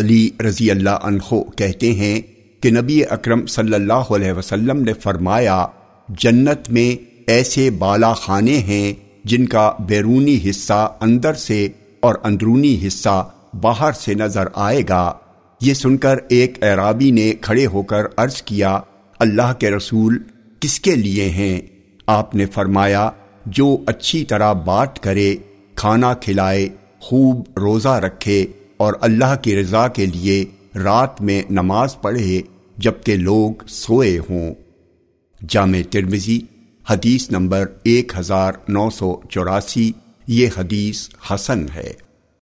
علی رضی اللہ عنہ کہتے ہیں کہ نبی اکرم صلی اللہ علیہ وسلم نے فرمایا، جنت میں ایسے بالا خانے ہیں جن کا بیرونی حصہ اندر سے اور اندرونی حصہ باہر سے نظر آئے گا۔ یہ سن کر ایک اعرابی نے کھڑے ہو کر عرض کیا، اللہ کے رسول کس کے لیے ہیں؟ آپ نے فرمایا، جو اچھی طرح بات کرے، کھانا کھلائے، خوب روزہ رکھے اور اللہ کی رضا کے لیے رات میں نماز پڑھے جبکہ لوگ سوئے ہوں۔ جامع ترمزی حدیث نمبر ایک ہزار